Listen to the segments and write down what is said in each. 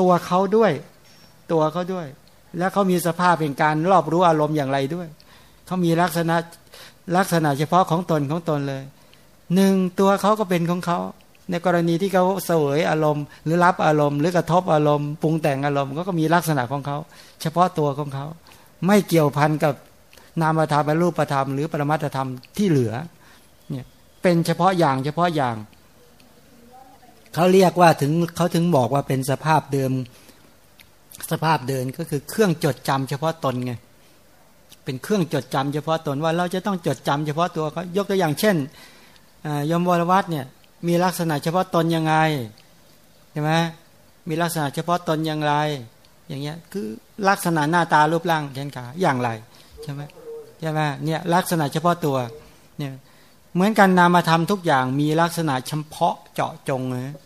ตัวเขาด้วย ตัวเขาด้วย แล้วเขามีสภาพเป็นการรอบรู้อารมณ์อย่างไรด้วยเขามีลักษณะลักษณะเฉพาะของตนของตนเลยหนึ่งตัวเขาก็เป็นของเขาในกรณีที่เขาเสวยอารมณ์ หรือรับอารมณ์ หรือกระทบอารมณ์ปรุงแต่งอารมณ์ก็มีลักษณะของเขาเฉพาะตัวของเขาไม่เกี่ยวพันกับนามธรรมรูปธรรมหรือปรมัตธรรมที่เหลือเนี่ยเป็นเฉพาะอย่างเฉพาะอย่าง เขาเรียกว่าถึงเขาถึงบอกว่าเป็นสภาพเดิม สภาพเดินก็คือเครื่องจดจำเฉพาะตนไงเป็นเครื่องจดจำเฉพาะตนว่าเราจะต้องจดจำเฉพาะตัวเขายกตัวอย่างเช่นยมวรวัตเนี่ยมีลักษณะเฉพาะตนยังไงใช่ไหมมีลักษณะเฉพาะตนอย่างไร อย่างเงี้ยคือลักษณะหน้าตารูปร่างแขนขาอย่างไรใช่ไหมใช่ไหมเนี่ยลักษณะเฉพาะตัวเนี่ยเหมือนกันนามธรรมทุกอย่างมีลักษณะเฉพาะเจาะจงนะ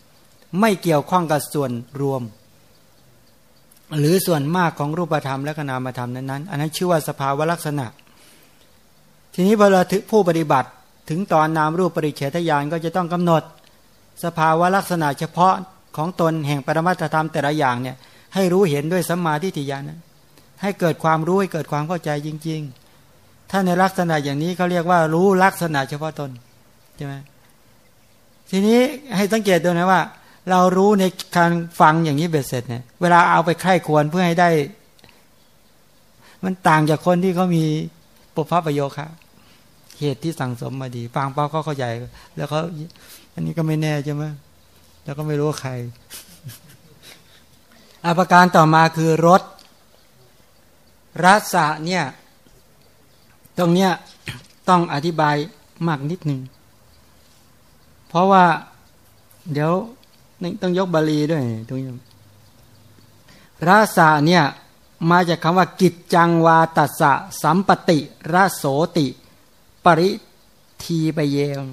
ไม่เกี่ยวข้องกับส่วนรวม หรือส่วนมากของรูปธรรมและนามธรรมนั้นๆ อันนั้นชื่อว่าสภาวะลักษณะ ทีนี้พอเราผู้ปฏิบัติถึงตอนนามรูปปริเฉทญาณก็จะต้องกำหนด สภาวะลักษณะเฉพาะของตนแห่งปรมัตธรรมแต่ละอย่างเนี่ยให้รู้เห็นด้วยสัมมาทิฏฐิญาณให้เกิดความรู้ให้เกิดความเข้าใจจริง ๆ ถ้าในลักษณะอย่างนี้เขาเรียกว่ารู้ลักษณะเฉพาะตนใช่ไหมทีนี้ให้สังเกตดูนะว่า เรารู้ในการฟังอย่างนี้เบ็ดเสร็จเนี่ยเวลาเอาไปไข้ควรเพื่อให้ได้ มันต่างจากคนที่เขามีปุพพประโยคะเหตุที่สั่งสมมาดี ฟังเป้าเขาเข้าใจ แล้วเขาอันนี้ก็ไม่แน่ใช่ไหมแล้วก็ไม่รู้ว่าใครอาการต่อมาคือรถรัศะเนี่ย ตรงเนี้ยต้องอธิบายมากนิดหนึ่งเพราะว่า เดี๋ยว ต้องยกบาลีด้วยตรงนี้รัศะเนี่ยมาจากคำว่ากิจจังวาตัสสะสัมปติระโสติ ปริทีไปเยง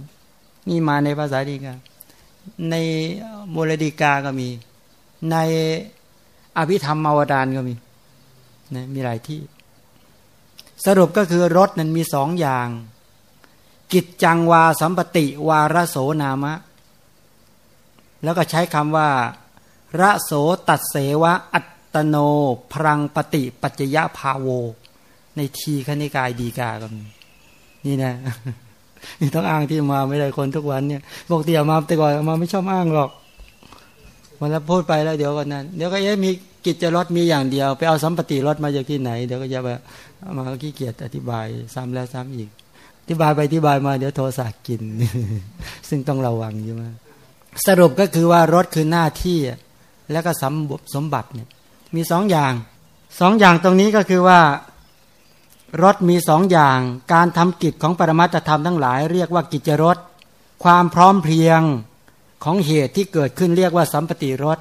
นี่มาในภาษาดีกาในมูลดีกาก็มี ในอภิธรรมมาวดานก็มีนะมีหลายที่ สรุปก็คือรถนั้นมีสองอย่าง กิจจังวาสัมปติ วาระโสนามะ แล้วก็ใช้คำว่าระโสตัดเสวะอัตโนพรังปฏิปัจจยภาโว ในทีคณิกายดีกาก็มีนี่นะนี่ต้องอ้างที่มาไม่ได้คนทุกวันเนี่ยบอกเตี่ยมาแต่ก่อนมาไม่ชอบอ้างหรอกวันละพูดไปแล้วเดี๋ยวกันนั้นเดี๋ยวก็เอ๊ะมีกิจรถมีอย่างเดียว ไปเอาสัมปติรถมาจากที่ไหน เดี๋ยวก็จะแบบมาขี้เกียจอธิบายซ้ำแล้วซ้ำอีกอธิบายไปอธิบายมาเดี๋ยวโทรศัพท์กิน ซึ่งต้องระวังใช่ไหม สรุปก็คือว่ารถคือหน้าที่แล้วก็สมบสมบัติเนี่ยมีสองอย่างสองอย่างตรงนี้ก็คือว่ารถมีสองอย่าง การทำกิจของปรมัตธรรมทั้งหลาย เรียกว่ากิจรถ ความพร้อมเพรียงของเหตุที่เกิดขึ้นเรียกว่าสัมปติรถ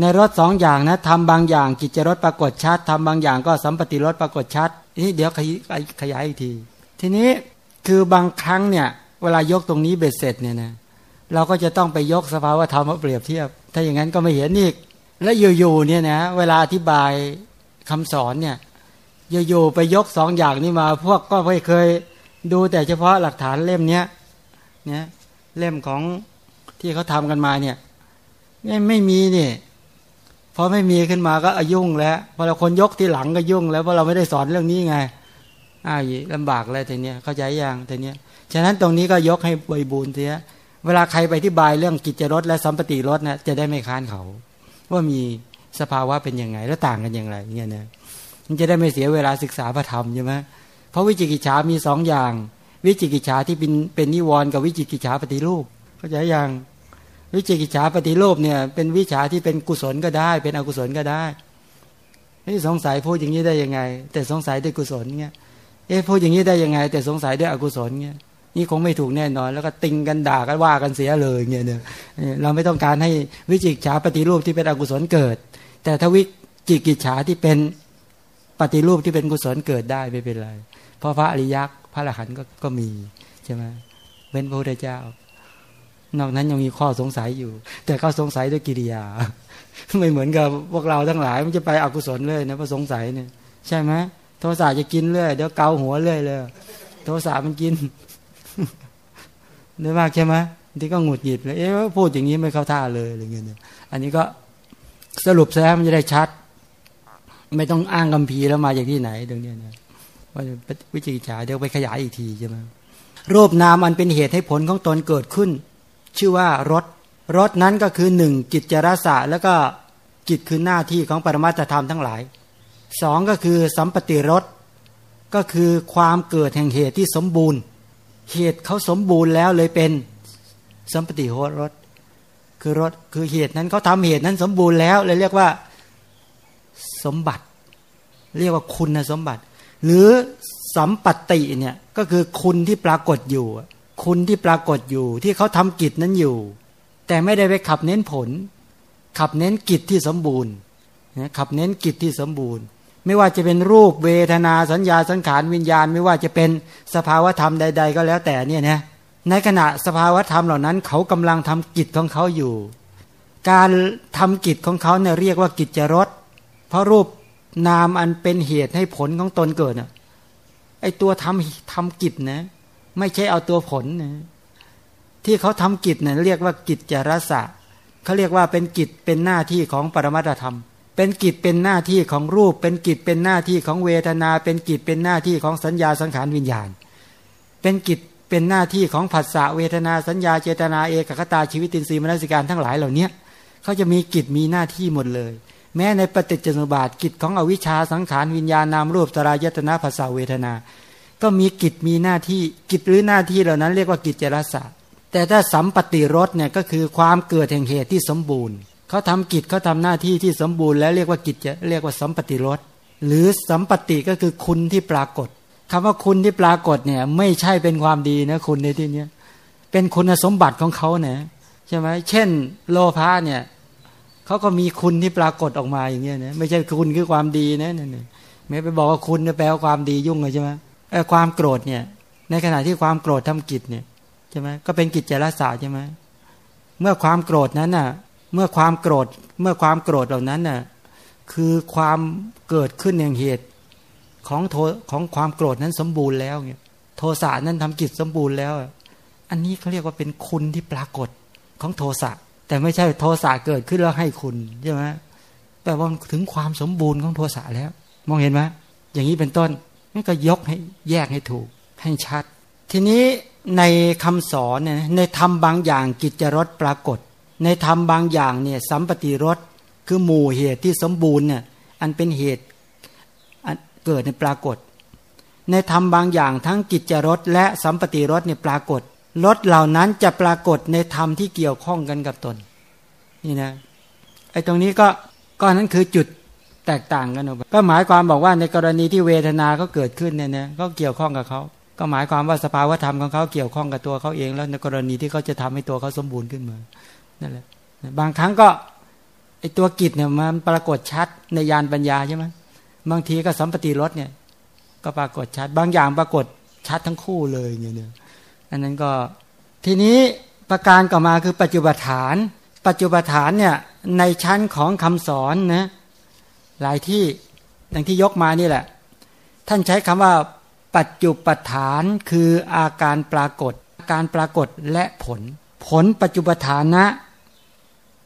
ในรถสองอย่างนะทำบางอย่างกิจรถปรากฏชัดทำบางอย่างก็สัมปติรถปรากฏชัดนี่เดี๋ยวขยายอีกที ทีนี้คือบางครั้งเนี่ย เวลายกตรงนี้เบ็ดเสร็จเนี่ยนะ เราก็จะต้องไปยกสภาวธรรมมาเปรียบเทียบ ถ้าอย่างนั้นก็ไม่เห็นอีก และอยู่ๆเนี่ยนะเวลาอธิบายคำสอนเนี่ยอยู่ๆไปยกสองอย่างนี้มา พวกก็ไม่เคยดูแต่เฉพาะหลักฐานเล่มเนี้ยเนี่ยเล่มของที่เขาทำกันมาเนี่ยไม่ไม่มีนี่พอไม่มีขึ้นมาก็อายุ่งแล้วพอเราคนยกที่หลังก็ยุ่ง แล้วเพราะเราไม่ได้สอนเรื่องนี้ไงอ้าวลำบากเลยทีเนี้ยเข้าใจยังทีเนี้ยฉะนั้นตรงนี้ก็ยกให้บริบูรณ์เสีย เวลาใครไปที่บายเรื่องกิจรสและสัมปติรสนะจะได้ไม่ค้านเขา ว่ามีสภาวะเป็นยังไง และต่างกันอย่างไรเนี่ยนะมันจะได้ไม่เสียเวลาศึกษาพระธรรมใช่ไหมเพราะวิจิกิจฉามีสองอย่าง วิจิกิจฉาที่เป็นเป็นนิวรณ์กับวิจิกิจฉาปฏิรูปเข้าใจยังวิจิกิจฉาปฏิรูปเนี่ย เป็นวิชาที่เป็นกุศลก็ได้ เป็นอกุศลก็ได้นี่สงสัยพูดอย่างนี้ได้ยังไง แต่สงสัยด้วยกุศลเงี้ยเอ๊ะพูดอย่างนี้ได้ยังไง แต่สงสัยด้วยอกุศลเงี้ย นี่คงไม่ถูกแน่นอน แล้วก็ติงกันด่ากันว่ากันเสียเลยเงี้ยเนี่ยเราไม่ต้องการให้วิจิกฉาปฏิรูปที่เป็นอกุศลเกิด แต่ถ้าวิจิกิจฉาที่เป็นปฏิรูปที่เป็นกุศลเกิดได้ไม่เป็นไร เพราะพระอริยักษ์พระอรหันต์ก็ก็มีใช่ไหมเว้นพระพุทธเจ้า นอกนั้นยังมีข้อสงสัยอยู่ แต่เขาสงสัยด้วยกิริยา ไม่เหมือนกับพวกเราทั้งหลายมันจะไปอกุศลเลยนะเพราะสงสัยเนี่ย ใช่ไหมโทสะจะกินเรื่อยเดี๋ยวเกาหัวเรื่อยเลยโทสะมันกิน ได้มากใช่ไหมที่ก็หงุดหงิดเลยเอ๊ะพูดอย่างนี้ไม่เข้าท่าเลยอะไรเงี้ยอันนี้ก็สรุปแล้วมันจะได้ชัด ไม่ต้องอ้างคำพีแล้วมาจากที่ไหนตรงนี้นะว่าวิจิกิจฉาเดี๋ยวไปขยายอีกทีใช่ไหมรูปนามอันเป็นเหตุให้ผลของตนเกิดขึ้น ชื่อว่ารสรสนั้นก็คือหนึ่งจิตจรสะแล้วก็จิตคือหน้าที่ของปรมาตธรรมทั้งหลายสองก็คือสัมปติรสก็คือความเกิดแห่งเหตุที่สมบูรณ์ เหตุเขาสมบูรณ์แล้วเลยเป็นสัมปติโหรสคือรสคือเหตุนั้นเขาทำเหตุนั้นสมบูรณ์แล้วเลยเรียกว่าสมบัติ เรียกว่าคุณสมบัติ หรือสัมปติเนี่ยก็คือคุณที่ปรากฏอยู่ คุณที่ปรากฏอยู่ ที่เขาทำกิจนั้นอยู่ แต่ไม่ได้ไปขับเน้นผล ขับเน้นกิจที่สมบูรณ์ขับเน้นกิจที่สมบูรณ์ ไม่ว่าจะเป็นรูปเวทนาสัญญาสังขารวิญญาณ ไม่ว่าจะเป็นสภาวธรรมใด ๆ ก็แล้วแต่เนี่ยนะในขณะสภาวธรรมเหล่านั้น เขากำลังทำกิจของเขาอยู่ การทำกิจของเขาเนี่ยเรียกว่ากิจจรสเพราะรูปนามอันเป็นเหตุให้ผลของตนเกิดน่ะไอตัวทำทำกิจนะ ไม่ใช่เอาตัวผลนะที่เขาทำกิจเนี่ยเรียกว่ากิจจรสะเขาเรียกว่าเป็นกิจเป็นหน้าที่ของปรมัตธรรม เป็นกิจเป็นหน้าที่ของรูป เป็นกิจเป็นหน้าที่ของเวทนา เป็นกิจเป็นหน้าที่ของสัญญาสังขารวิญญาณ เป็นกิจเป็นหน้าที่ของผัสสะเวทนาสัญญาเจตนาเอกคตาชีวิตินทรีย์มนสิการทั้งหลายเหล่านี้เขาจะมีกิจมีหน้าที่หมดเลย แม้ในปฏิจจสมุปบาทกิจของอวิชชาสังขารวิญญาณนามรูปตรายตนะผัสสะเวทนา ก็มีกิจมีหน้าที่กิจหรือหน้าที่เหล่านั้น เรียกว่ากิจเจรสะแต่ถ้าสัมปติรสเนี่ยก็คือความเกิดแห่งเหตุที่สมบูรณ์ เขาทำกิจเขาทำหน้าที่ที่สมบูรณ์แล้วเรียกว่ากิจจะเรียกว่าสัมปติรสหรือสัมปติก็คือคุณที่ปรากฏคำว่าคุณที่ปรากฏเนี่ย ไม่ใช่เป็นความดีนะคุณในที่เนี้ยเป็นคุณสมบัติของเขาเนี่ยใช่ไหมเช่น โลภะเนี่ยเขาก็มีคุณที่ปรากฏออกมาอย่างเงี้ยนะไม่ใช่คุณคือความดีนะเนี่ยไม่ไปบอกว่าคุณแปลว่าความดียุ่งเลยใช่ไหมไอ้ความโกรธเนี่ย ในขณะที่ความโกรธทำกิจเนี่ยใช่ไหมก็เป็นกิจจารสาใช่ไหมเมื่อความโกรธนั้นน่ะ เมื่อความโกรธเมื่อความโกรธเหล่านั้นน่ะคือความเกิดขึ้นอย่างเหตุของโทของความโกรธนั้นสมบูรณ์แล้วเนี่ยโทสะนั้นทำกิจสมบูรณ์แล้ว อันนี้เขาเรียกว่าเป็นคุณที่ปรากฏของโทสะแต่ไม่ใช่โทสะเกิดขึ้นแล้วให้คุณใช่ไหมแปลว่าถึงความสมบูรณ์ของโทสะแล้ว มองเห็นไหมอย่างนี้เป็นต้นนี่ก็ยกให้แยกให้ถูกให้ชัด ทีนี้ในคำสอนเนี่ยในธรรมบางอย่างกิจรสปรากฏ ในธรรมบางอย่างเนี่ยสัมปติรสคือหมู่เหตุที่สมบูรณ์เนี่ยอันเป็นเหตุเกิดในปรากฏ ในธรรมบางอย่างทั้งกิจรสและสัมปติรสเนี่ยปรากฏรสเหล่านั้นจะปรากฏในธรรมที่เกี่ยวข้องกันกับตน นี่นะไอ้ตรงนี้ก็ก็นั้นคือจุดแตกต่างกันออกไปก็หมายความบอกว่าในกรณีที่เวทนาก็เกิดขึ้นเนี่ยนะก็เกี่ยวข้องกับเขาก็หมายความว่าสภาวธรรมของเขาเกี่ยวข้องกับตัวเขาเอง แล้วในกรณีที่เขาจะทำให้ตัวเขาสมบูรณ์ขึ้นมา นั่นแหละบางครั้งก็ไอตัวกิจเนี่ยมันปรากฏชัดในยานปัญญาใช่ไหมบางทีก็สัมปติรสเนี่ย ก็ปรากฏชัด บางอย่างปรากฏชัดทั้งคู่เลยเนี่ยอันนั้นก็ทีนี้ประการต่อมาคือปัจจุบัฐาน ปัจจุบัฐานเนี่ยในชั้นของคำสอนนะหลายที่อย่างที่ยกมานี่แหละ ท่านใช้คำว่า ปัจจุปฐานคืออาการปรากฏการปรากฏและผล ผลปัจจุปฐานะ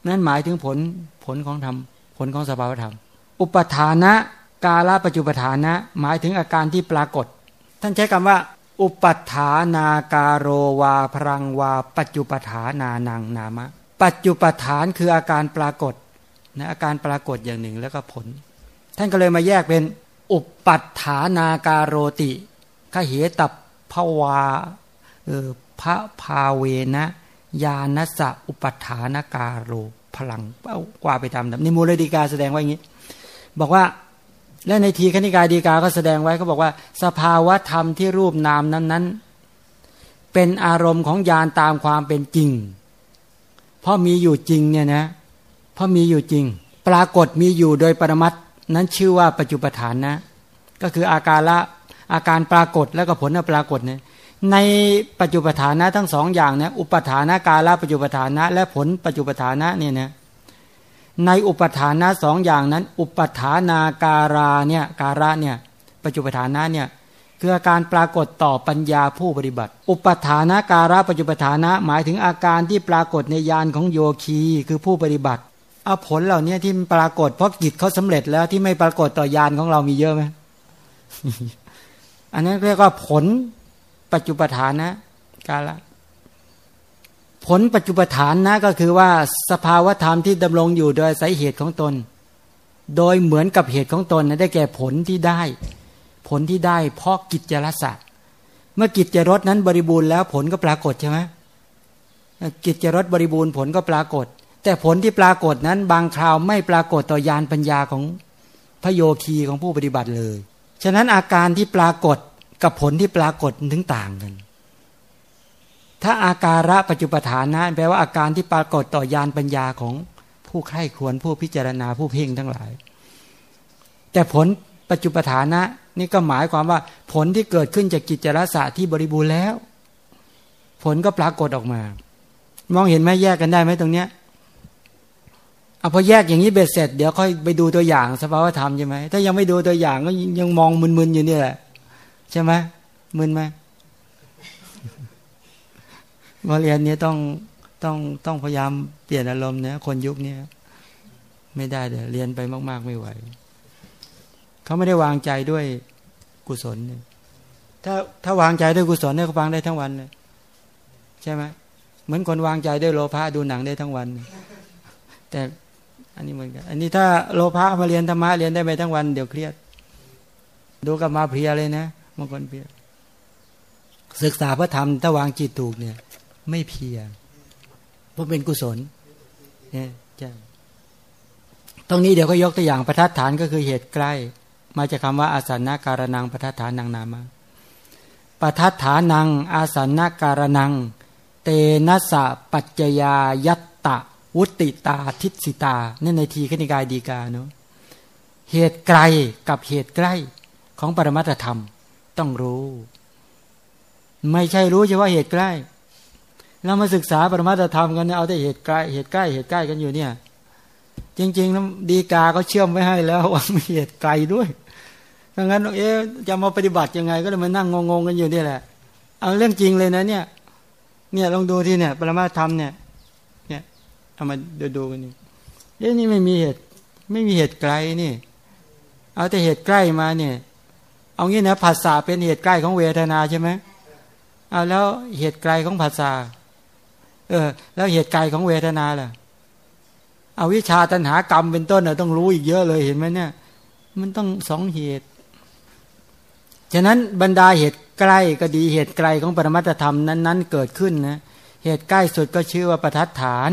นั่นหมายถึงผลผลของธรรมผลของสภาวธรรม อุปทานะกาลปัจจุปฐานะ หมายถึงอาการที่ปรากฏ ท่านใช้คำว่า อุปัฏฐานาการโรวาพรังวา ปัจจุปฐานานังนามะ ปัจจุปฐานคืออาการปรากฏนะอาการปรากฏอย่างหนึ่งแล้วก็ผล ท่านก็เลยมาแยกเป็น อุปัฏฐานาการโรติขเหตับภวาเออพระภาเวนะ ยานัสะอุปัฏฐานการโรพลังกว่าไปตามในมูลดีกาแสดงไว้อย่างนี้ บอกว่าและในทีคณิกาดีกาก็แสดงไว้เขาบอกว่า สภาวะธรรมที่รูปนามนั้น ๆ เป็นอารมณ์ของญาณตามความเป็นจริง เพราะมีอยู่จริงเนี่ยนะเพราะมีอยู่จริง ปรากฏมีอยู่โดยปรมัตนั้นชื่อว่าปัจจุปฐานนะ ก็คืออาการละอาการปรากฏแล้วก็ผลปรากฏเนี่ย ในปัจจุปฐานะทั้งสองอย่างนะอุปทานะกาละปัจจุปฐานะ และผลปัจจุปฐานะเนี่ยนะในอุปทานะสองอย่างนั้น อุปทานาการาเนี่ยการะเนี่ยปัจจุปทานะเนี่ยคืออาการปรากฏต่อปัญญาผู้ปฏิบัติ อุปทานาการะปัจจุปทานะ หมายถึงอาการที่ปรากฏในญาณของโยคีคือผู้ปฏิบัติเอาผลเหล่านี้ที่ปรากฏเพราะกิจเขาสำเร็จแล้วที่ไม่ปรากฏต่อยานของเรามีเยอะไหมอันนั้นเรียกว่าผล ปัจจุปฐานนะกาละผลปัจจุปฐานนะก็คือว่าสภาวธรรมที่ดำรงอยู่โดยสาเหตุของตน โดยเหมือนกับเหตุของตนนะได้แก่ผลที่ได้ ผลที่ได้เพราะกิจจรสะเมื่อกิจจรสนั้นบริบูรณ์แล้วผลก็ปรากฏใช่ไหมกิจจรสบริบูรณ์ผลก็ปรากฏ แต่ผลที่ปรากฏนั้นบางคราวไม่ปรากฏต่อยานปัญญาของพระโยคีของผู้ปฏิบัติเลย ฉะนั้นอาการที่ปรากฏ กับผลที่ปรากฏถึงต่างกัน ถ้าอาการะปัจจุปฐานนะแปลว่าอาการที่ปรากฏต่อยานปัญญาของผู้ใคร่ควรผู้พิจารณาผู้เพ่งทั้งหลาย แต่ผลปัจจุปฐานะนี่ก็หมายความว่า ผลที่เกิดขึ้นจากกิจจรสะที่บริบูรณ์แล้ว ผลก็ปรากฏออกมา มองเห็นไหมแยกกันได้ไหมตรงเนี้ยเอาพอแยกอย่างนี้เบ็ดเสร็จเดี๋ยวค่อยไปดูตัวอย่างสภาวธรรมใช่ไหมถ้ายังไม่ดูตัวอย่างก็ยังมองมึนๆอยู่นี่แหละ ใช่ไหมมึนไหมมาเรียนนี้ต้องต้องต้องพยายามเปลี่ยนอารมณ์เนี่ยคนยุคนี้ไม่ได้เดี๋ยวเรียนไปมาก ๆ ไม่ไหว เขาไม่ได้วางใจด้วยกุศลเนี่ยถ้าถ้าวางใจด้วยกุศลเนี่ยเขาฟังได้ทั้งวันเลยใช่ไหมเหมือนคนวางใจด้วยโลภะดูหนังได้ทั้งวัน แต่อันนี้เหมือนกันอันนี้ถ้าโลภะมาเรียนธรรมะเรียนได้ไปทั้งวันเดี๋ยวเครียด ดูกับมาเพลียเลยนะ บางคนเพียศึกษาพระธรรมถ้าวางจิตถูกเนี่ย ไม่เพียเพราะเป็นกุศลเนี่ยใช่ตรงนี้เดี๋ยวก็ยกตัวอย่างประทัดฐานก็คือเหตุใกล้ มาจากคาว่าอาสันนาการนังประทัฏฐานังนามาประทัฏฐานัง อาสันนาการนัง เตนัสะปัจจยายัตตะ วุติตาทิสิตาเนี่ในทีขณิกายดีกาเนาะเหตุไกลกับเหตุใกล้ของปรมัตธรรม ต้องรู้ ไม่ใช่รู้เฉพาะเหตุใกล้เรามาศึกษาปรมัตธรรมกันเอาแต่เหตุใกล้เหตุใกล้เหตุใกล้กันอยู่เนี่ย จริงๆแล้วดีกาก็เชื่อมไว้ให้แล้วว่ามีเหตุไกลด้วยดังนั้นเอ๊ะจะมาปฏิบัติยังไง ก็เลยมานั่งงงๆกันอยู่นี่แหละ เอาเรื่องจริงเลยนะ เนี่ย เนี่ยลองดูที่เนี่ย ปรมาธรรมเนี่ย เนี่ยเอามาดูดูกันนี่เอ๊ะนี่ไม่มีเหตุ ไม่มีเหตุไกลนี่ เอาแต่เหตุใกล้มาเนี่ย เอางี้นะภาษาเป็นเหตุใกล้ของเวทนาใช่ไหมเอาแล้วเหตุไกลของภาษาเออ แล้วเหตุไกลของเวทนาล่ะเอาวิชาตัณหากรรมเป็นต้นเราต้องรู้อีกเยอะเลยเห็นไหมเนี่ย มันต้องสองเหตุ ฉะนั้นบรรดาเหตุใกล้ก็ดีเหตุไกลของปรมัตธรรมนั้น ๆ เกิดขึ้นนะเหตุใกล้สุดก็ชื่อว่าประทัดฐาน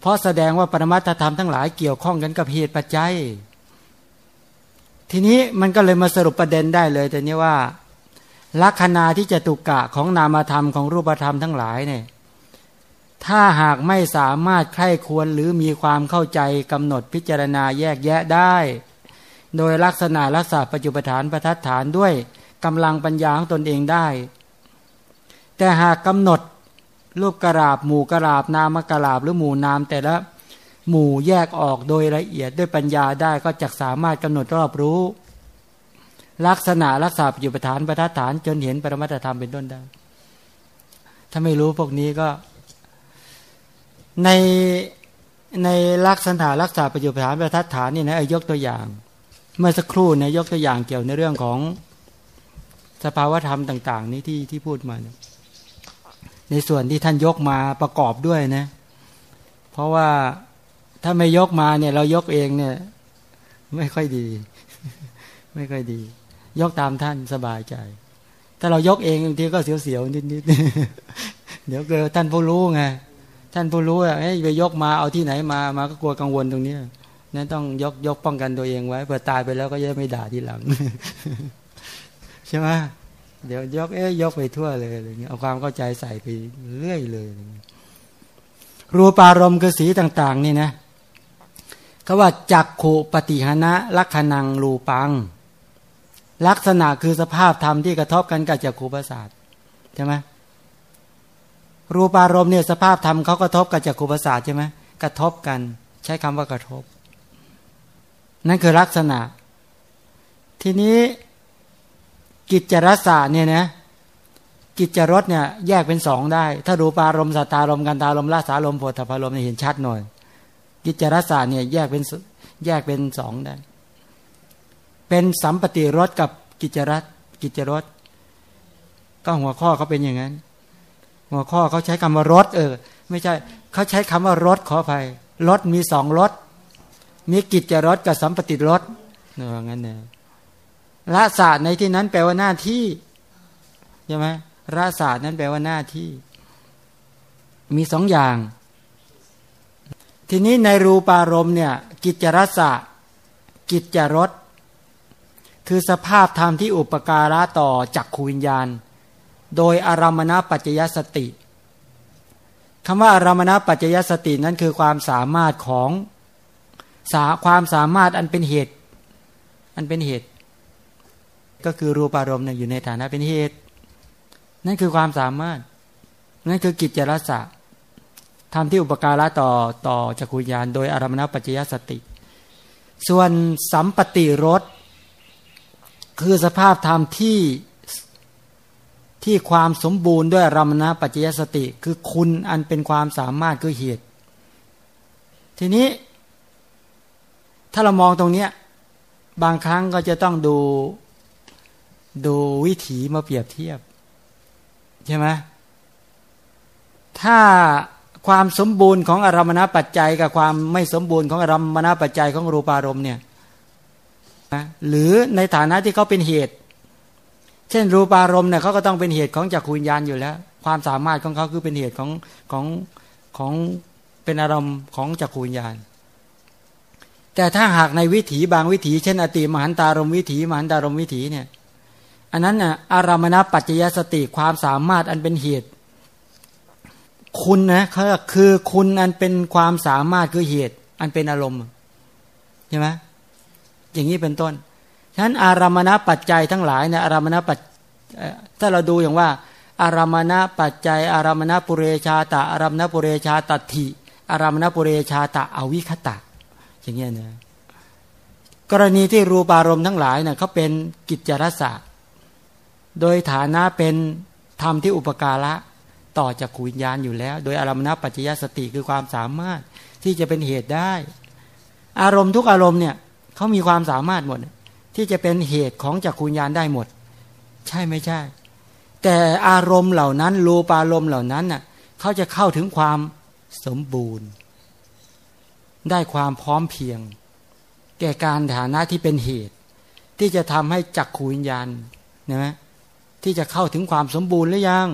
เพราะแสดงว่าปรมัตธรรมทั้งหลายเกี่ยวข้องกันกับเหตุปัจจัย ทีนี้มันก็เลยมาสรุปประเด็นได้เลยแต่นี้ว่า ลักษณะที่จะตุกกะของนามธรรมของรูปธรรมทั้งหลายเนี่ยถ้าหากไม่สามารถใคร่ควรหรือมีความเข้าใจกำหนดพิจารณาแยกแยะได้ โดยลักษณะลักษณะปัจจุปฐานประทัดฐานด้วยกำลังปัญญาของตนเองได้ แต่หากกำหนดรูปกระลาบหมู่กระลาบนามกระลาบหรือหมู่นามแต่ละ หมู่แยกออกโดยละเอียดด้วยปัญญาได้ก็จะสามารถกำหนดรอบรู้ ลักษณะลักษณะปัจจุปฐานประทัดฐาน จนเห็นปรมัตธรรมเป็นต้นได้ ถ้าไม่รู้พวกนี้ก็ ในในลักษณะลักษณะปัจจุบันประทัดฐานนี่นะยกตัวอย่าง เมื่อสักครู่นี่ยยกตัวอย่างเกี่ยวในเรื่องของสภาวธรรมต่าง ๆ นี้ที่ที่พูดมาในส่วนที่ท่านยกมาประกอบด้วยนะ เพราะว่า ถ้าไม่ยกมาเนี่ย เรายกเองเนี่ย ไม่ค่อยดี ไม่ค่อยดี ยกตามท่านสบายใจ ถ้าเรายกเองบางทีก็เสียวๆนิดๆเดี๋ยวเกิดท่านผู้รู้ไงท่านผู้รู้อะไปยกมาเอาที่ไหนมามาก็กลัวกังวลตรงนี้นั้นต้องยกยกป้องกันตัวเองไว้เผื่อตายไปแล้วก็จะไม่ด่าทีหลัง ใช่ไหมเดี๋ยวยกเอ๊ยยกไปทั่วเลยอะไรเงี้ยเอาความเข้าใจใส่ไปเรื่อยเลยรูปารมณ์คือสีต่าง ๆ นี่นะ เขาว่าจักขูปฏิหนะลักขณังรูปัง ลักษณะคือสภาพธรรมที่กระทบกันกับจักขูประสาทใช่ไหมรูปารมณ์เนี่ยสภาพธรรมเขากระทบกับจักขูประสาทใช่ไหมกระทบกัน ใช้คำว่ากระทบ นั่นคือลักษณะ ทีนี้กิจจรสะเนี่ยนะกิจจรสเนี่ยแยกเป็นสองได้ ถ้าดูปารมสัตตารมกันตารมลาสารมโพธพารมเนี่ยเห็นชัดหน่อย กิจรสะเนี่ยแยกเป็นแยกเป็นสองได้ เป็นสัมปติรสกับกิจรัตกิจรสก็หัวข้อเขาเป็นอย่างนั้น หัวข้อเขาใช้คำว่ารสเออ ไม่ใช่เขาใช้คำว่ารสขออภัยรสมีสองรสมีกิจรสกับสัมปติรสเนองั้นเนี่ยละศาสตร์ในที่นั้นแปลว่าหน้าที่ใช่ไหมละศาสตร์นั้นแปลว่าหน้าที่ มีสองอย่าง ทีนี้ในรูปารมณ์เนี่ยกิจรสะกิจรสคือสภาพธรรมที่อุปการะต่อจักขูวิญญาณ โดยอารมณปัจจยสติคำว่าอารมณปัจจยสตินั้นคือความสามารถของสาความสามารถอันเป็นเหตุ อันเป็นเหตุ ก็คือรูปารมณ์นี่ยอยู่ในฐานะเป็นเหตุ นั่นคือความสามารถ นั่นคือกิจจรสะ ทำที่อุปการะต่อต่อจักรุญาณโดยอารมณปัจจยสติ ส่วนสัมปติรสคือสภาพธรรมที่ที่ความสมบูรณ์ด้วยรมณปัจจยสติ คือคุณอันเป็นความสามารถคือเหตุ ทีนี้ ถ้าเรามองตรงนี้บางครั้งก็จะต้องดูดูวิถีมาเปรียบเทียบ ใช่ไหมถ้า ความสมบูรณ์ของอารมณปัจจัย กับความไม่สมบูรณ์ของอารมณปัจจัยของรูปารมณ์เนี่ยนะหรือในฐานะที่เขาเป็นเหตุ เช่น รูปารมณ์เนี่ยเขาก็ต้องเป็นเหตุของจักรวิญญาณอยู่แล้ว ความสามารถของเขาคือเป็นเหตุของของของเป็นอารมณ์ของจักรวิญญาณแต่ถ้าหากในวิถีบางวิถี เช่น อติมหันตารมวิถีมหันตารมวิถีเนี่ยอันนั้นน่ะอารมณปัจจยสติความสามารถอันเป็นเหตุ คุณนะเขาคือคุณอันเป็นความสามารถคือเหตุ อันเป็นอารมณ์ใช่ไหมอย่างนี้เป็นต้นฉะนั้นอารามณปัจจัยทั้งหลายเนี่ยอารามณปัจถ้าเราดูอย่างว่า อารามณปัจจัย อารามณปุเรชาตะ อารามณปุเรชาตถิอารามณปุเรชาตะอวิคตะ อย่างเงี้ยนะกรณีที่รูปารมณ์ทั้งหลายเนี่ยเขาเป็นกิจจรสะโดยฐานะเป็นธรรมที่อุปการะ ต่อจากขวิญญาณอยู่แล้ว โดยอารมณปัจจยสติคือความสามารถที่จะเป็นเหตุได้ อารมณ์ทุกอารมณ์เนี่ยเขามีความสามารถหมด ที่จะเป็นเหตุของจักรคุญญาณได้หมด ใช่ไม่ใช่ แต่อารมณ์เหล่านั้นรูปารมณ์เหล่านั้นน่ะเขาจะเข้าถึงความสมบูรณ์ ได้ความพร้อมเพียง แก่การฐานะที่เป็นเหตุ ที่จะทำให้จักขูวิญญาณนะที่จะเข้าถึงความสมบูรณ์หรือยัง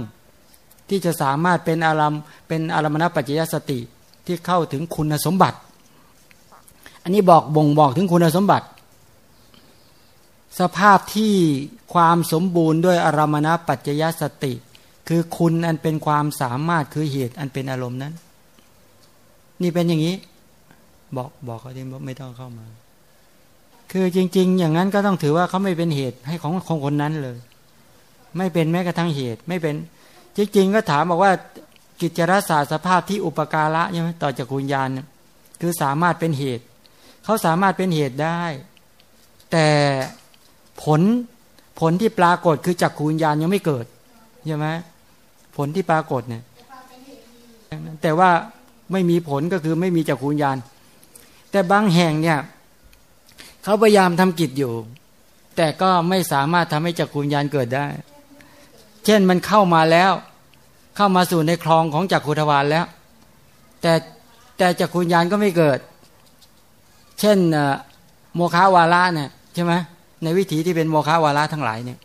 ที่จะสามารถเป็นอารมณ์เป็นอารมณปัจจยสติที่เข้าถึงคุณสมบัติ อันนี้บอกบ่งบอกถึงคุณสมบัติ สภาพที่ความสมบูรณ์ด้วยอารมณปัจจยสติ คือคุณอันเป็นความสามารถคือเหตุอันเป็นอารมณ์นั้น นี่เป็นอย่างนี้ บอกบอกเขาที่ไม่ต้องเข้ามา คือจริง ๆ อย่างนั้นก็ต้องถือว่าเขาไม่เป็นเหตุให้ของของคนนั้นเลย ไม่เป็นแม้กระทั่งเหตุไม่เป็น จริงๆก็ถามบอกว่ากิจรศาสสภาพที่อุปการะใช่ไหมต่อจากคุณญาณคือสามารถเป็นเหตุ เขาสามารถเป็นเหตุได้ แต่ผลผลที่ปรากฏคือจักขูญญาณยังไม่เกิดใช่ไหมผลที่ปรากฏเนี่ยแต่ว่าไม่มีผลก็คือไม่มีจักขูญญาณแต่บางแห่งเนี่ยเขาพยายามทำกิจอยู่ แต่ก็ไม่สามารถทำให้จักขูญญาณเกิดได้ เช่นมันเข้ามาแล้ว เข้ามาสู่ในคลองของจักขุทวารแล้ว แต่แต่จักขูญญาณก็ไม่เกิด เช่นโมคาวาระเนี่ยใช่ไหมในวิถีที่เป็นโมคาวาระทั้งหลายเนี่ย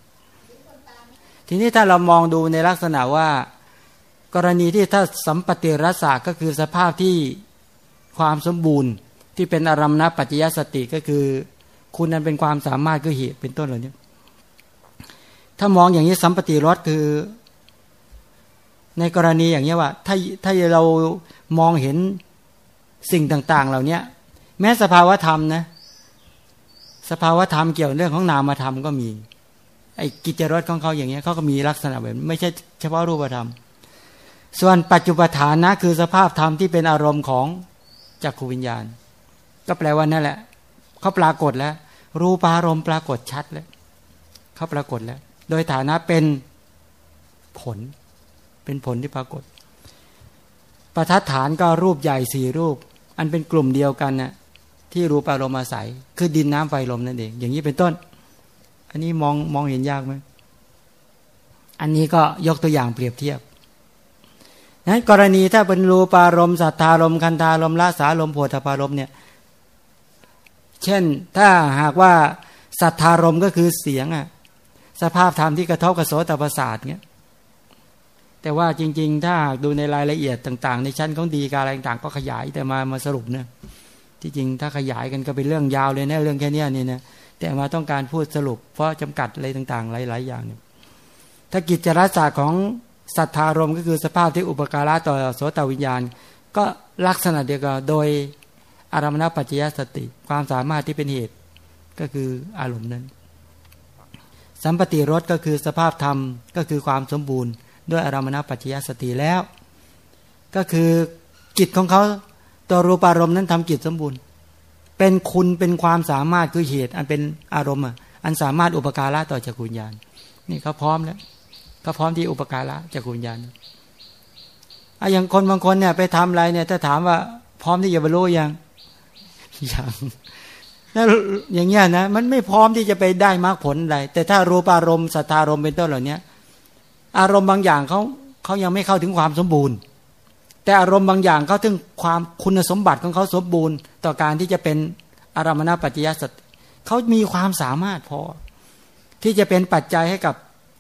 ทีนี้ถ้าเรามองดูในลักษณะว่า กรณีที่ถ้าสัมปติรสาก็คือสภาพที่ความสมบูรณ์ที่เป็นอารมณปัจจยสติก็คือ คุณนั้นเป็นความสามารถคือเหตุเป็นต้นเหล่านี้ ถ้ามองอย่างนี้สัมปติรสคือ ในกรณีอย่างนี้ว่า ถ้าถ้าเรามองเห็นสิ่งต่าง ๆ เหล่านี้แม้สภาวธรรมนะ สภาวธรรมเกี่ยวเรื่องของนามธรรมก็มี ไอ้กิจรสของเขาอย่างเงี้ยเขาก็มีลักษณะแบบไม่ใช่เฉพาะรูปธรรม ส่วนปัจจุบัฐานนะคือสภาพธรรมที่เป็นอารมณ์ของจักขวิญญาณ ก็แปลว่านั่นแหละเขาปรากฏแล้ว รูปารมณ์ปรากฏชัดแล้วเขาปรากฏแล้ว โดยฐานะเป็นผล เป็นผลที่ปรากฏ ประทัดฐานก็รูปใหญ่สี่รูป อันเป็นกลุ่มเดียวกันนะ่ะที่รูปารมณ์อาศัย คือดินน้ำไฟลมนั่นเอง อย่างนี้เป็นต้น อันนี้มองมองเห็นยากไหมอันนี้ก็ยกตัวอย่างเปรียบเทียบนั้นกรณีถ้าเป็นรูปารมณ์สัทธารมคันธารมละสารมโพธารมเนี่ยเช่นถ้าหากว่าสัทธารมก็คือเสียงอะ สภาพธรรมที่กระทบกระโสตประสาทเงี้ยแต่ว่าจริง ๆ ถ้าดูในรายละเอียดต่าง ๆ ในชั้นของดีการอะไรต่างๆ ก็ขยายแต่มามาสรุปเนี่ยที่จริงถ้าขยายกันก็เป็นเรื่องยาวเลยนะเรื่องแค่นี้นี่นะแต่มาต้องการพูดสรุป เพราะจำกัดอะไรต่าง ๆ หลาย ๆ อย่างเนี่ยถ้ากิจจรศาสตร์ของสัทธารมก็คือสภาพที่อุปการะต่อโสตวิญญาณ ก็ลักษณะเดียวกันโดยอารมณปัจจยสติ ความสามารถที่เป็นเหตุก็คืออารมณ์นั้น สัมปติรสก็คือสภาพธรรมก็คือความสมบูรณ์ ด้วยอารมณปัจจยสติแล้ว ก็คือกิจของเขาตัวรูปารมณ์นั้นทำกิจสมบูรณ์ เป็นคุณเป็นความสามารถคือเหตุ อันเป็นอารมณ์อันสามารถอุปการะต่อจักรุญญาณนี่เขาพร้อมแล้วก็พร้อมที่อุปการะจักรุญญาณอะอย่างคนบางคนเนี่ยไปทำอะไรเนี่ยถ้าถามว่าพร้อมที่จะบรรลุยังยัง แล้วอย่างเงี้ยนะมันไม่พร้อมที่จะไปได้มรรคผลอะไรแต่ถ้ารูปารมณ์สัทธารมณ์เป็นต้นเหล่านี้อารมณ์บางอย่างเขาเขายังไม่เข้าถึงความสมบูรณ์ แต่อารมณ์บางอย่างเขาถึงความคุณสมบัติของเขาสมบูรณ์ ต่อการที่จะเป็นอารมณปัจจยสัตเขามีความสามารถพอ ที่จะเป็นปัจจัยให้กับ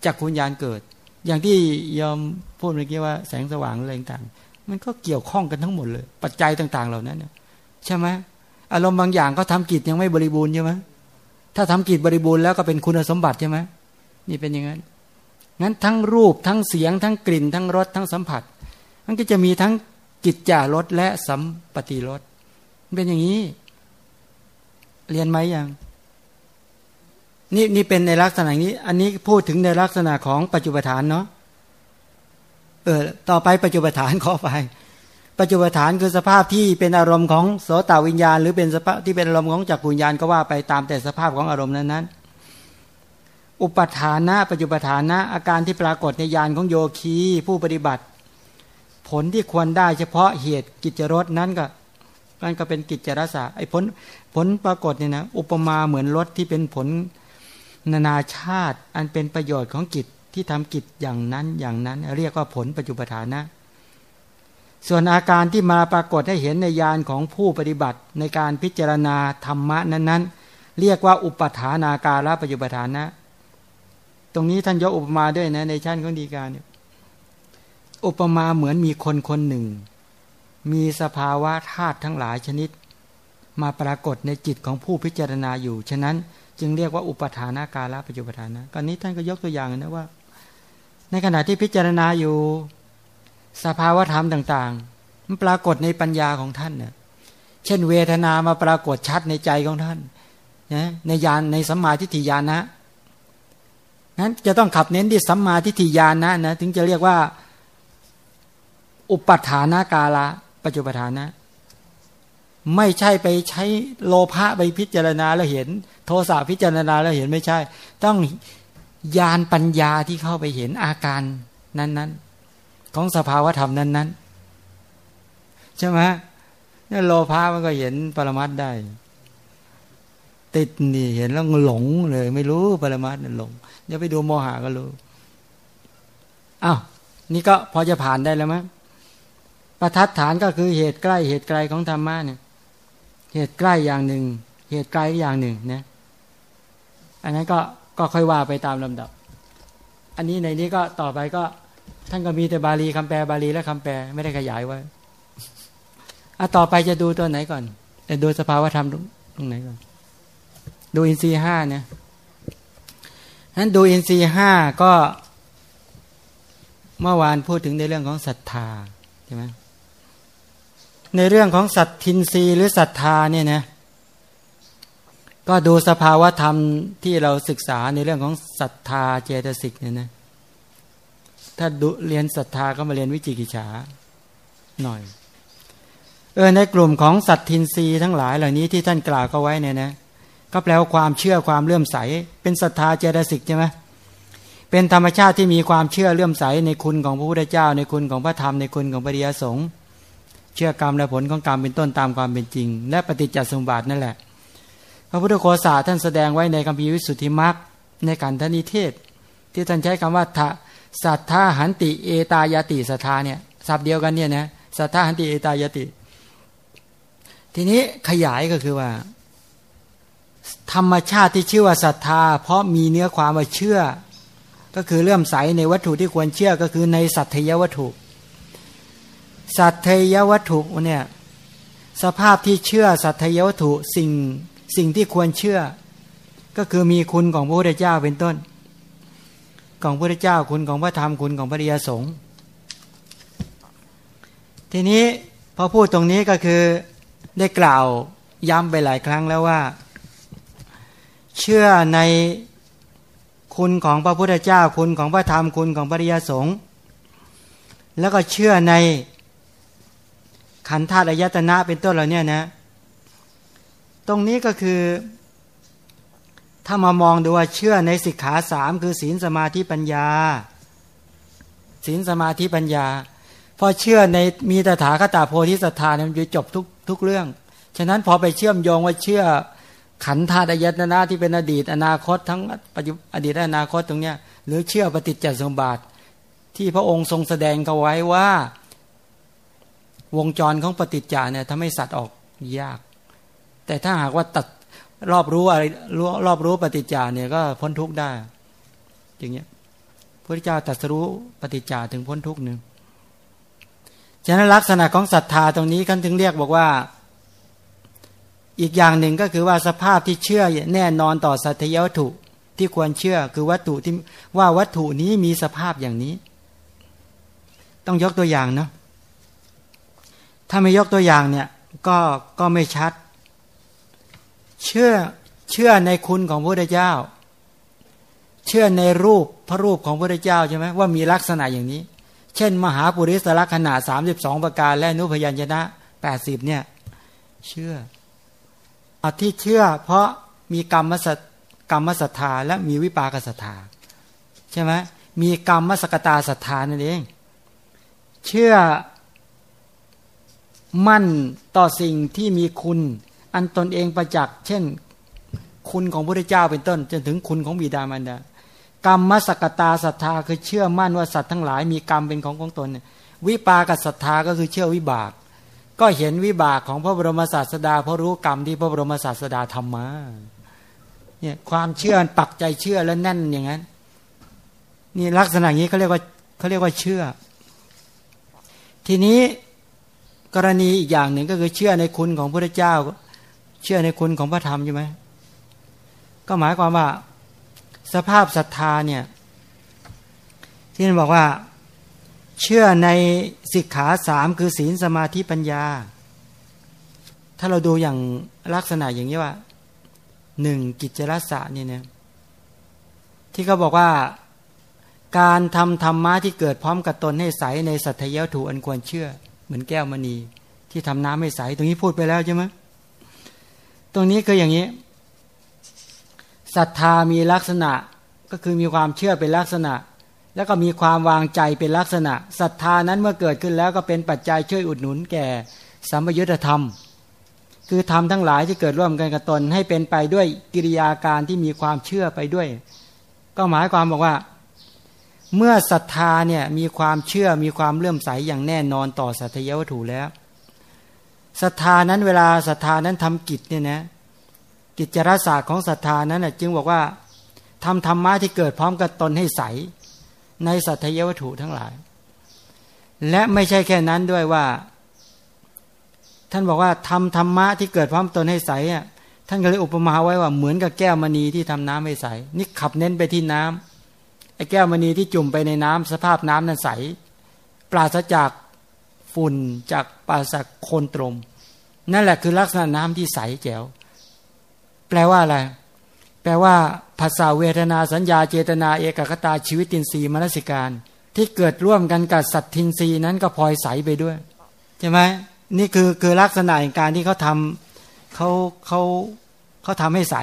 จักคุณญาณเกิด อย่างที่ยอมพูดเมื่อกี้ว่าแสงสว่างอะไรต่างมันก็เกี่ยวข้องกันทั้งหมดเลย ปัจจัยต่าง ๆ เหล่านั้นใช่ไหม อารมณ์บางอย่างก็ทำกิจยังไม่บริบูรณ์ใช่ไหมถ้าทำกิจบริบูรณ์แล้วก็เป็นคุณสมบัติใช่ไหมนี่เป็นอย่างนั้นงั้นทั้งรูปทั้งเสียง ทั้งกลิ่น ทั้งรสทั้งสัมผัส มันก็จะมีทั้งกิจจารสและสัมปติรสเป็นอย่างนี้ เรียนไหมยังนี่นี่เป็นในลักษณะนี้ อันนี้พูดถึงในลักษณะของปัจจุบันเนาะเออต่อไปปัจจุบันขอไป ปัจจุบันฐานคือสภาพที่เป็นอารมณ์ของโสตวิญญาณ หรือเป็นสภาพที่เป็นอารมณ์ของจักรวิญญาณก็ว่าไปตามแต่สภาพของอารมณ์นั้นๆ อุปทานะปัจจุบันนะอาการที่ปรากฏในญาณของโยคีผู้ปฏิบัติ ผลที่ควรได้เฉพาะเหตุกิจรสนั้นก็นั่นก็เป็นกิจรสะไอ้ผลผลปรากฏเนี่ยนะอุปมาเหมือนรถที่เป็นผลนานาชาติ อันเป็นประโยชน์ของกิจที่ทำกิจอย่างนั้นอย่างนั้น เรียกว่าผลปัจจุบันนะ ส่วนอาการที่มาปรากฏให้เห็นในญาณของผู้ปฏิบัติในการพิจารณาธรรมะนั้น ๆ เรียกว่าอุปทานาการละปัจจุบันนะ ตรงนี้ท่านยกอุปมาด้วยนะในชั้นของดีการเนี่ยอุปมาเหมือนมีคนคนหนึ่ง มีสภาวะธาตุทั้งหลายชนิด มาปรากฏในจิตของผู้พิจารณาอยู่ ฉะนั้นจึงเรียกว่าอุปทานาการละปัจจุบันนะกอนนี้ท่านก็ยกตัวอย่างนะว่า ในขณะที่พิจารณาอยู่ สภาวธรรมต่างๆ มันปรากฏในปัญญาของท่านเนี่ยเช่นเวทนามาปรากฏชัดในใจของท่านนะในญาณในสัมมาทิฏฐิญาณนะนั้นจะต้องขับเน้นที่สัมมาทิฏฐิญาณนะนะถึงจะเรียกว่า อุปัฏฐานากาละปัจจุบันนะ ไม่ใช่ไปใช้โลภะไปพิจารณาแล้วเห็น โทสะพิจารณาแล้วเห็นไม่ใช่ ต้องญาณปัญญาที่เข้าไปเห็นอาการนั้นๆ ของสภาวธรรมนั้น ๆ ใช่ไหมนี่โลภะมันก็เห็นปรมัตได้ ติดนี่เห็นแล้วหลงเลย ไม่รู้ปรมัตนั่นหลงอย่าไปดูโมหะก็รู้อ้าวนี่ก็พอจะผ่านได้แล้วมั้ยประทัดฐานก็คือเหตุใกล้เหตุไกลของธรรมะเนี่ย เหตุใกล้อย่างหนึ่ง เหตุไกลอย่างหนึ่งนะอันนั้นก็ก็ค่อยว่าไปตามลำดับ อันนี้ในนี้ก็ต่อไปก็ ท่านก็มีแต่บาลีคำแปลบาลีและคำแปลไม่ได้ขยายไว้อะต่อไปจะดูตัวไหนก่อนแต่ดูสภาวะธรรมตรงไหนก่อน ดูอินทรีห้าเนี่ยนั้นดูอินทรีห้าก็เมื่อวานพูดถึงในเรื่องของศรัทธาใช่ไหมในเรื่องของสัตทินรีหรือศรัทธาเนี่ยนะก็ดูสภาวะธรรมที่เราศึกษาในเรื่องของศรัทธาเจตสิกเนี่ยนะ ถ้าดูเรียนศรัทธาก็มาเรียนวิจิกิจฉาหน่อย เออในกลุ่มของสัตทินรีทั้งหลายเหล่านี้ที่ท่านกล่าวก็ไว้เนี่ยนะก็แปลว่าความเชื่อความเลื่อมใส เป็นศรัทธาเจตสิกใช่ไหมเป็นธรรมชาติที่มีความเชื่อเลื่อมใสในคุณของพระพุทธเจ้า ในคุณของพระธรรมในคุณของพระริยสงฆ์ชื่อกรรมและผลของกรรมเป็นต้นตามความเป็นจริง และปฏิจจสมบัตินั่นแหละ พระพุทธโฆษาท่านแสดงไว้ในคัมภีวิสุทธิมรรคในการทนิเทศ ที่ท่านใช้คำว่าทะ สัทธาหันติเอตายติสัทธาเนี่ยศัพท์เดียวกันเนี่ยนะสัทธาหันติเอตายติ ทีนี้ขยายก็คือว่า ธรรมชาติที่ชื่อว่าศรัทธา เพราะมีเนื้อความว่าเชื่อ ก็คือเลื่อมใสในวัตถุที่ควรเชื่อก็คือในสัตยวัตถุ สัตยวัตถุเนี่ยสภาพที่เชื่อสัตยวัตถุสิ่งสิ่งที่ควรเชื่อ ก็คือมีคุณของพระพุทธเจ้าเป็นต้น ของพระพุทธเจ้าคุณของพระธรรมคุณของพระริยสงฆ์ทีนี้พอพูดตรงนี้ก็คือได้กล่าวย้ำไปหลายครั้งแล้วว่า เชื่อในคุณของพระพุทธเจ้าคุณของพระธรรมคุณของพระริยสงฆ์แล้วก็เชื่อในขันธ์ธาตุอายตนะเป็นต้นเหล่านี้นะ ตรงนี้ก็คือ ถ้ามามองดูว่าเชื่อในสิกขาสามคือศีลสมาธิปัญญา ศีลสมาธิปัญญา พอเชื่อในมีตถาคตาโพธิสัตธาเนี่ยมันจะจบทุกทุกเรื่อง ฉะนั้นพอไปเชื่อมโยงว่าเชื่อขันธาตุยตนะที่เป็นอดีต อนาคตทั้งปัจจุอดีตอนาคตตรงเนี้ยหรือเชื่อปฏิจจสมบัติที่พระองค์ทรงแสดงเขาไว้ว่า วงจรของปฏิจจาเนี่ยทำให้สัตว์ออกยาก แต่ถ้าหากว่าตัด รอบรู้อะไรรอบรู้ปฏิจจาเนี่ยก็พ้นทุกข์ได้ อย่างเงี้ยพระเจ้าตรัสรู้ปฏิจจาถึงพ้นทุกข์หนึ่งฉะนั้นลักษณะของศรัทธาตรงนี้กันถึงเรียกบอกว่า อีกอย่างหนึ่งก็คือว่าสภาพที่เชื่อแน่นอนต่อสัตยวัตถุที่ควรเชื่อคือวัตถุที่ว่าวัตถุนี้มีสภาพอย่างนี้ ต้องยกตัวอย่างเนาะถ้าไม่ยกตัวอย่างเนี่ยก็ก็ไม่ชัด เชื่อเชื่อในคุณของพระพุทธเจ้า เชื่อในรูปพระรูปของพระพุทธเจ้าใช่ไหมว่ามีลักษณะอย่างนี้ เช่น มหาปุริสลักษณะสามสิบสองประการ และนุพยัญชนะแปดสิบเนี่ย เชื่อเอาที่เชื่อ เพราะมีกรรมสัตกรรมศรัทธาและมีวิปากศรัทธาใช่ไหมมีกรรมสกตาศรัทธานั่นเอง เชื่อมั่นต่อสิ่งที่มีคุณ อันตนเองประจักษ์เช่น คุณของพระเจ้าเป็นต้น จนถึงคุณของบิดามารดากรรมมสกตาศรัทธาคือเชื่อมั่นว่าสัตว์ทั้งหลายมีกรรมเป็นของของตน วิปากศรัทธาก็คือเชื่อวิบาก ก็เห็นวิบากของพระบรมศาสดาเพราะรู้กรรมที่พระบรมศาสดาทำมาเนี่ยความเชื่อปักใจเชื่อแล้วแน่นอย่างนั้นนี่ลักษณะนี้เขาเรียกว่าเขาเรียกว่าเชื่อ ทีนี้กรณีอีกอย่างหนึ่งก็คือเชื่อในคุณของพระเจ้า เชื่อในคุณของพระธรรมใช่ไหมก็หมายความว่า สภาพศรัทธาเนี่ยที่นั่นบอกว่า เชื่อในสิกขาสามคือศีลสมาธิปัญญา ถ้าเราดูอย่างลักษณะอย่างนี้ว่าหนึ่งกิจรัสะนี่เนี่ยที่เขาบอกว่าการทำธรรมะที่เกิดพร้อมกับตนให้ใสในสัตยาถูอันควรเชื่อ เหมือนแก้วมณีที่ทำน้ำให้ใสตรงนี้พูดไปแล้วใช่ไหม ตรงนี้คืออย่างนี้ศรัทธามีลักษณะก็คือมีความเชื่อเป็นลักษณะ แล้วก็มีความวางใจเป็นลักษณะศรัทธานั้นเมื่อเกิดขึ้นแล้วก็เป็นปัจจัยช่วยอุดหนุนแก่สัมยุทธธรรม คือทำทั้งหลายที่เกิดร่วมกันกับตนให้เป็นไปด้วยกิริยาการที่มีความเชื่อไปด้วย ก็หมายความบอกว่า เมื่อศรัทธาเนี่ยมีความเชื่อมีความเลื่อมใสอย่างแน่นอนต่อสัตยวัตถุแล้ว ศรัทธานั้นเวลาศรัทธานั้นทำกิจเนี่ยนะกิจจรศาสตร์ของศรัทธานั้นจึงบอกว่าทำธรรมะที่เกิดพร้อมกับตนให้ใส ในสัตยวัตถุทั้งหลาย และไม่ใช่แค่นั้นด้วยว่า ท่านบอกว่าทำธรรมะที่เกิดพร้อมตนให้ใสอะท่านก็เลยอุปมาไว้ว่าเหมือนกับแก้วมณีที่ทำน้ำให้ใส นี่ขับเน้นไปที่น้ำไอ้แก้วมณีที่จุ่มไปในน้ำสภาพน้ำนั้นใส ปราศจากฝุ่นจากปราศจากโคนตรม นั่นแหละคือลักษณะน้ำที่ใสแจ๋ว แปลว่าอะไร แปลว่าภาษาเวทนาสัญญาเจตนาเอกคตาชีวิตินทรีย์มนสิการ ที่เกิดร่วมกันกับสัตทินทรีย์นั้นก็พลอยใสไปด้วยใช่ไหมนี่คือคือลักษณะการที่เขาทำเขาเขาเขาทำให้ใส